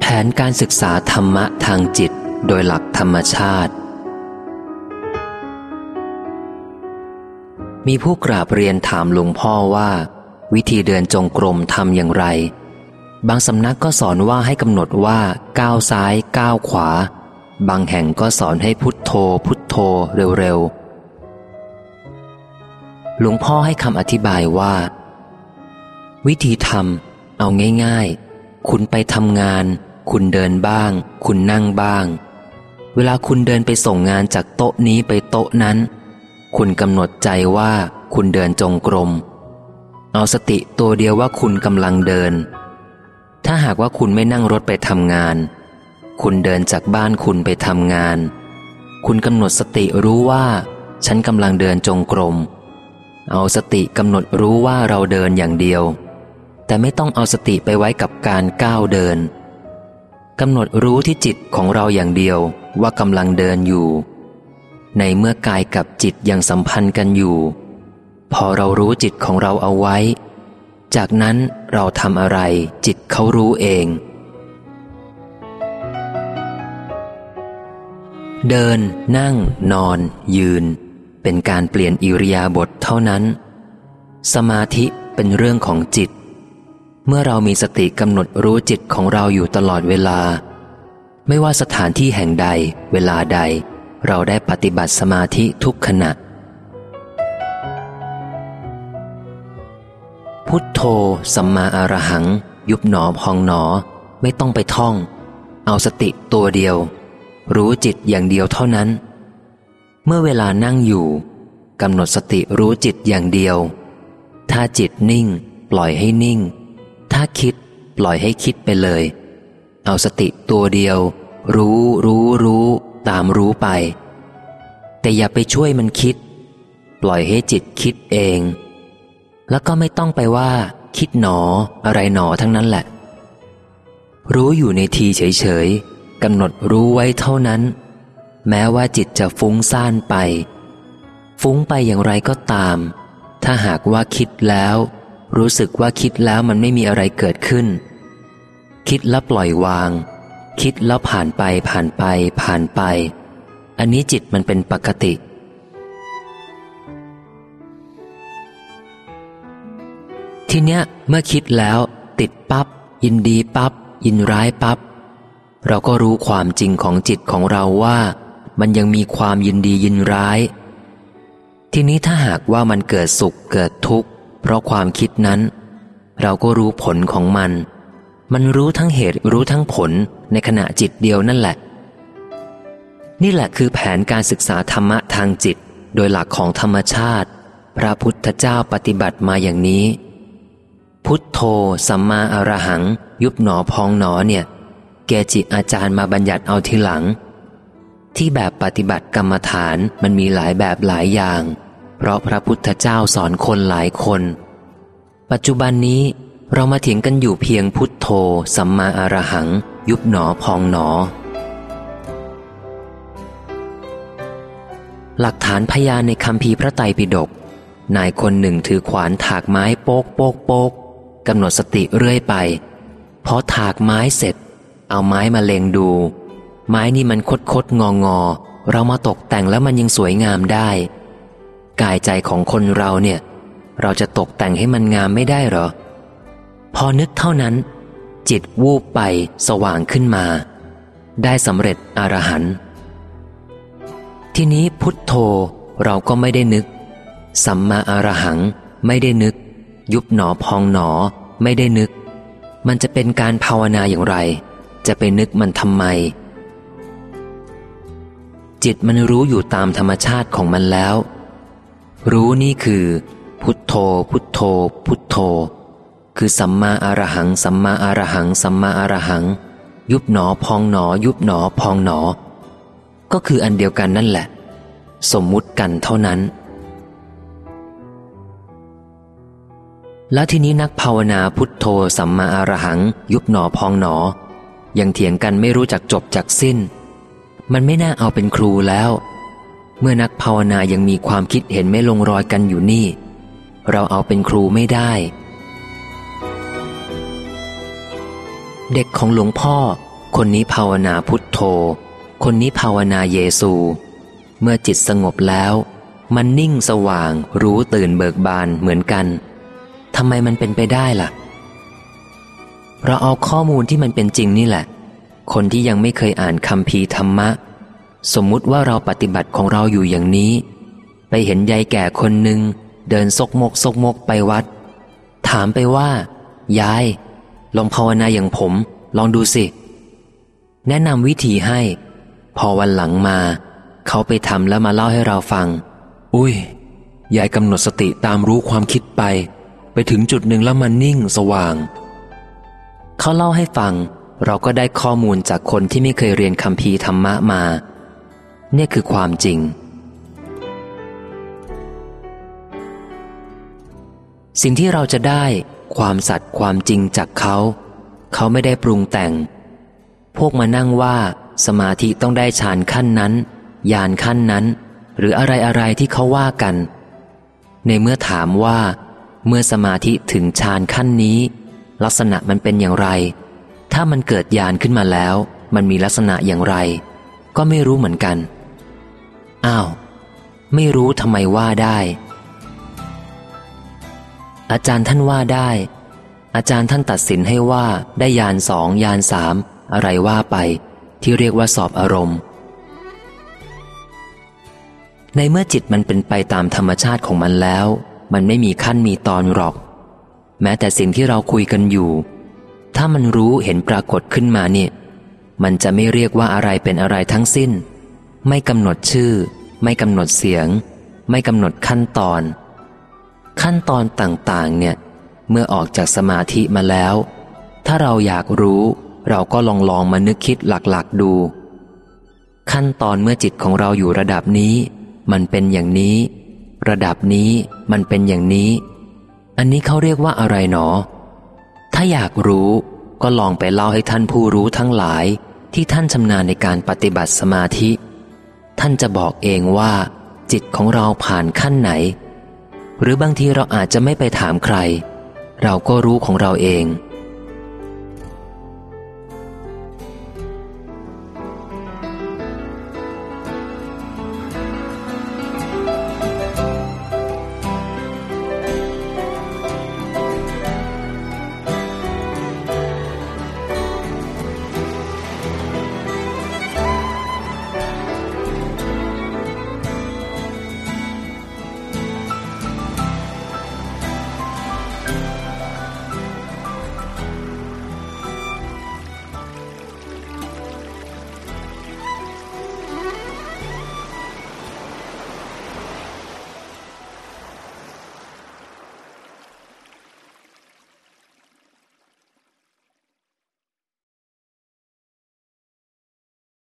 แผนการศึกษาธรรมะทางจิตโดยหลักธรรมชาติ มีผู้กราบเรียนถามหลวงพ่อว่า วิธีเดินจงกรมทำอย่างไร บางสำนักก็สอนว่าให้กำหนดว่าก้าวซ้ายก้าวขวา บางแห่งก็สอนให้พุทโธ พุทโธเร็วๆหลวงพ่อให้คำอธิบายว่า วิธีทำเอาง่าย ๆ คุณไปทำงาน คุณเดินบ้าง คุณนั่งบ้าง เวลาคุณเดินไปส่งงานจากโต๊ะนี้ไปโต๊ะนั้น คุณกำหนดใจว่าคุณเดินจงกรม เอาสติตัวเดียวว่าคุณกำลังเดิน ถ้าหากว่าคุณไม่นั่งรถไปทำงาน คุณเดินจากบ้านคุณไปทำงาน คุณกำหนดสติรู้ว่า ฉันกำลังเดินจงกรม เอาสติกำหนดรู้ว่าเราเดินอย่างเดียว แต่ไม่ต้องเอาสติไปไว้กับการก้าวเดินกำหนดรู้ที่จิตของเราอย่างเดียวว่ากำลังเดินอยู่ ในเมื่อกายกับจิตยังสัมพันธ์กันอยู่ พอเรารู้จิตของเราเอาไว้ จากนั้นเราทำอะไรจิตเขารู้เอง เดิน นั่ง นอน ยืน เป็นการเปลี่ยนอิริยาบถเท่านั้น สมาธิเป็นเรื่องของจิต เมื่อเรามีสติกำหนดรู้จิตของเราอยู่ตลอดเวลา ไม่ว่าสถานที่แห่งใด เวลาใด เราได้ปฏิบัติสมาธิทุกขณะ พุทโธ สัมมาอรหัง ยุบหนอพองหนอ ไม่ต้องไปท่อง เอาสติตัวเดียว รู้จิตอย่างเดียวเท่านั้น เมื่อเวลานั่งอยู่กำหนดสติรู้จิตอย่างเดียว ถ้าจิตนิ่ง ปล่อยให้นิ่ง ถ้าคิดปล่อยให้คิดไปเลย เอาสติตัวเดียว รู้รู้รู้ ตามรู้ไป แต่อย่าไปช่วยมันคิด ปล่อยให้จิตคิดเอง แล้วก็ไม่ต้องไปว่า คิดหนออะไรหนอทั้งนั้นแหละ รู้อยู่ในทีเฉยๆกำหนดรู้ไว้เท่านั้น แม้ว่าจิตจะฟุ้งซ่านไป ฟุ้งไปอย่างไรก็ตาม ถ้าหากว่าคิดแล้ว รู้สึกว่าคิดแล้วมันไม่มีอะไรเกิดขึ้น คิดแล้วปล่อยวาง คิดแล้วผ่านไปผ่านไป ผ่านไป อันนี้จิตมันเป็นปกติ ทีเนี้ยเมื่อคิดแล้วติดปับ๊บยินดีปับ๊บยินร้ายปับ๊บเราก็รู้ความจริงของจิตของเราว่า มันยังมีความยินดียินร้าย ทีนี้ถ้าหากว่ามันเกิดสุขเกิดทุกข์ ราะความคิดนั้น เราก็รู้ผลของมัน มันรู้ทั้งเหตุรู้ทั้งผลในขณะจิตเดียวนั่นแหละ นี่แหละคือแผนการศึกษาธรรมะทางจิต โดยหลักของธรรมชาติ พระพุทธเจ้าปฏิบัติมาอย่างนี้ พุทโธสัมมาอรหัง ยุบหนอพองหนอเนี่ย เกจิอาจารย์มาบัญญัติเอาทีหลัง ที่แบบปฏิบัติกรรมฐานมันมีหลายแบบหลายอย่าง เพราะพระพุทธเจ้าสอนคนหลายคน ปัจจุบันนี้เรามาเถียงกันอยู่เพียงพุทโธ สัมมาอรหัง ยุบหนอพองหนอ หลักฐานพยานในคำพีพระไตรปิฎกนายคนหนึ่งถือขวานถากไม้โป๊กโป๊กโป๊กกำหนดสติเรื่อยไปพอถากไม้เสร็จ เอาไม้มาเลงดู ไม้นี่มันคดคดงองอเรามาตกแต่งแล้วมันยังสวยงามได้ กายใจของคนเราเนี่ย เราจะตกแต่งให้มันงามไม่ได้หรอ พอนึกเท่านั้น จิตวูบไปสว่างขึ้นมา ได้สำเร็จอรหันต์ทีนี้พุทโธเราก็ไม่ได้นึก สัมมาอรหังไม่ได้นึก ยุบหนอพองหนอไม่ได้นึก มันจะเป็นการภาวนาอย่างไร จะไปนึกมันทำไม จิตมันรู้อยู่ตามธรรมชาติของมันแล้ว รู้นี่คือ พุทโธ พุทโธ พุทโธ คือสัมมาอรหัง สัมมาอรหัง สัมมาอรหัง ยุบหนอพองหนอ ยุบหนอพองหนอ ก็คืออันเดียวกันนั่นแหละ สมมุติกันเท่านั้น แล้วทีนี้นักภาวนาพุทโธ สัมมาอรหัง ยุบหนอพองหนอ ยังเถียงกันไม่รู้จักจบจักสิ้น มันไม่น่าเอาเป็นครูแล้ว เมื่อนักภาวนายังมีความคิดเห็นไม่ลงรอยกันอยู่นี่ เราเอาเป็นครูไม่ได้ เด็กของหลวงพ่อ คนนี้ภาวนาพุทโธ คนนี้ภาวนาเยซู เมื่อจิตสงบแล้ว มันนิ่งสว่างรู้ตื่นเบิกบานเหมือนกันทำไมมันเป็นไปได้ล่ะ เราเอาข้อมูลที่มันเป็นจริงนี่แหละ คนที่ยังไม่เคยอ่านคำพีธรรมะ สมมุติว่าเราปฏิบัติของเราอยู่อย่างนี้ ไปเห็นยายแก่คนหนึ่งเดินซกมกซกมกไปวัด ถามไปว่า ยาย ลองภาวนาอย่างผม ลองดูสิ แนะนำวิธีให้ พอวันหลังมา เขาไปทำแล้วมาเล่าให้เราฟัง อุ้ย ยายกำหนดสติตามรู้ความคิดไป ไปถึงจุดหนึ่งแล้วมันนิ่งสว่าง เขาเล่าให้ฟัง เราก็ได้ข้อมูลจากคนที่ไม่เคยเรียนคำพีธรรมะมา นี่ยคือความจริง สิ่งที่เราจะได้ความสัตย์ความจริงจากเขา เขาไม่ได้ปรุงแต่ง พวกมานั่งว่าสมาธิต้องได้ฌานขั้นนั้นญาณขั้นนั้น หรืออะไรอะไรที่เขาว่ากัน ในเมื่อถามว่า เมื่อสมาธิถึงฌานขั้นนี้ ลักษณะมันเป็นอย่างไร ถ้ามันเกิดญาณขึ้นมาแล้ว มันมีลักษณะอย่างไร ก็ไม่รู้เหมือนกัน อ้าว ไม่รู้ทำไมว่าได้ อาจารย์ท่านว่าได้ อาจารย์ท่านตัดสินให้ว่าได้ยานสองยานสามอะไรว่าไป ที่เรียกว่าสอบอารมณ์ ในเมื่อจิตมันเป็นไปตามธรรมชาติของมันแล้ว มันไม่มีขั้นมีตอนหรอก แม้แต่สิ่งที่เราคุยกันอยู่ ถ้ามันรู้เห็นปรากฏขึ้นมาเนี่ย มันจะไม่เรียกว่าอะไรเป็นอะไรทั้งสิ้น ไม่กำหนดชื่อ ไม่กำหนดเสียง ไม่กำหนดขั้นตอน ขั้นตอนต่างๆ เนี่ย เมื่อออกจากสมาธิมาแล้ว ถ้าเราอยากรู้ เราก็ลองลองมานึกคิดหลักๆดู ขั้นตอนเมื่อจิตของเราอยู่ระดับนี้ มันเป็นอย่างนี้ ระดับนี้มันเป็นอย่างนี้ อันนี้เขาเรียกว่าอะไรหนอ ถ้าอยากรู้ก็ลองไปเล่าให้ท่านผู้รู้ทั้งหลายที่ท่านชำนาญในการปฏิบัติสมาธิ ท่านจะบอกเองว่า จิตของเราผ่านขั้นไหน หรือบางทีเราอาจจะไม่ไปถามใคร เราก็รู้ของเราเอง